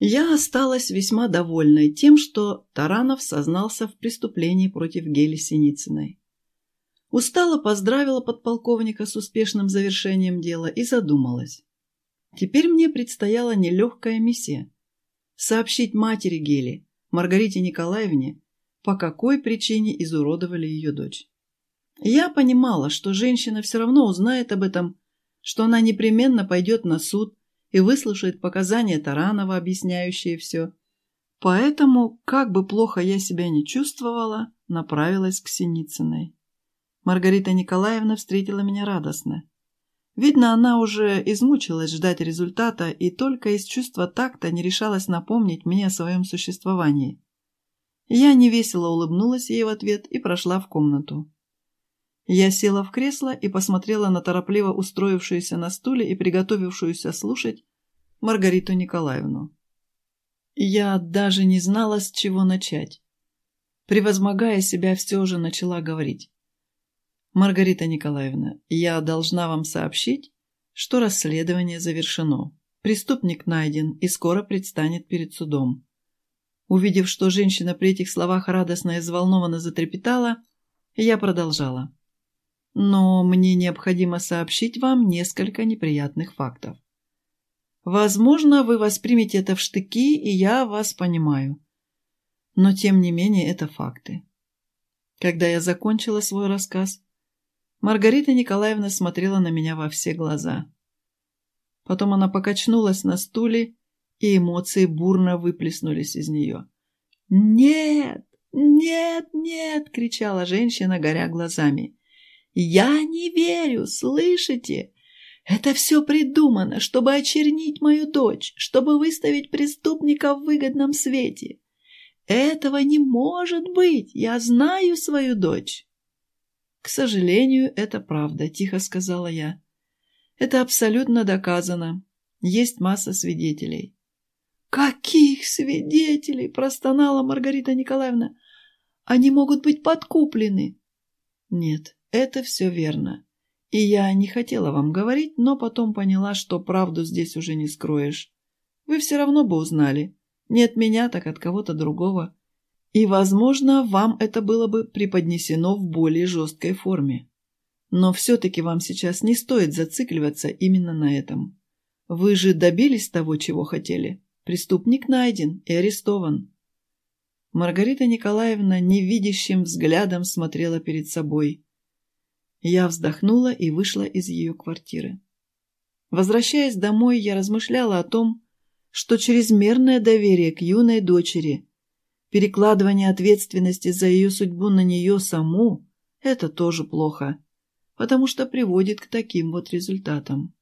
Я осталась весьма довольной тем, что Таранов сознался в преступлении против Гели Синицыной. Устало поздравила подполковника с успешным завершением дела и задумалась. Теперь мне предстояла нелегкая миссия – сообщить матери Гели, Маргарите Николаевне, по какой причине изуродовали ее дочь. Я понимала, что женщина все равно узнает об этом, что она непременно пойдет на суд и выслушает показания Таранова, объясняющие все. Поэтому, как бы плохо я себя не чувствовала, направилась к Синицыной. Маргарита Николаевна встретила меня радостно. Видно, она уже измучилась ждать результата и только из чувства такта не решалась напомнить мне о своем существовании. Я невесело улыбнулась ей в ответ и прошла в комнату. Я села в кресло и посмотрела на торопливо устроившуюся на стуле и приготовившуюся слушать Маргариту Николаевну. Я даже не знала, с чего начать. Превозмогая себя, все же начала говорить. «Маргарита Николаевна, я должна вам сообщить, что расследование завершено. Преступник найден и скоро предстанет перед судом». Увидев, что женщина при этих словах радостно и взволнованно затрепетала, я продолжала. «Но мне необходимо сообщить вам несколько неприятных фактов. Возможно, вы воспримете это в штыки, и я вас понимаю. Но, тем не менее, это факты». Когда я закончила свой рассказ, Маргарита Николаевна смотрела на меня во все глаза. Потом она покачнулась на стуле, и эмоции бурно выплеснулись из нее. «Нет! Нет! Нет!» — кричала женщина, горя глазами. «Я не верю! Слышите? Это все придумано, чтобы очернить мою дочь, чтобы выставить преступника в выгодном свете. Этого не может быть! Я знаю свою дочь!» «К сожалению, это правда», – тихо сказала я. «Это абсолютно доказано. Есть масса свидетелей». «Каких свидетелей?» – простонала Маргарита Николаевна. «Они могут быть подкуплены». «Нет, это все верно. И я не хотела вам говорить, но потом поняла, что правду здесь уже не скроешь. Вы все равно бы узнали. Не от меня, так от кого-то другого. И, возможно, вам это было бы преподнесено в более жесткой форме. Но все-таки вам сейчас не стоит зацикливаться именно на этом. Вы же добились того, чего хотели. Преступник найден и арестован. Маргарита Николаевна невидящим взглядом смотрела перед собой. Я вздохнула и вышла из ее квартиры. Возвращаясь домой, я размышляла о том, что чрезмерное доверие к юной дочери – Перекладывание ответственности за ее судьбу на нее саму – это тоже плохо, потому что приводит к таким вот результатам.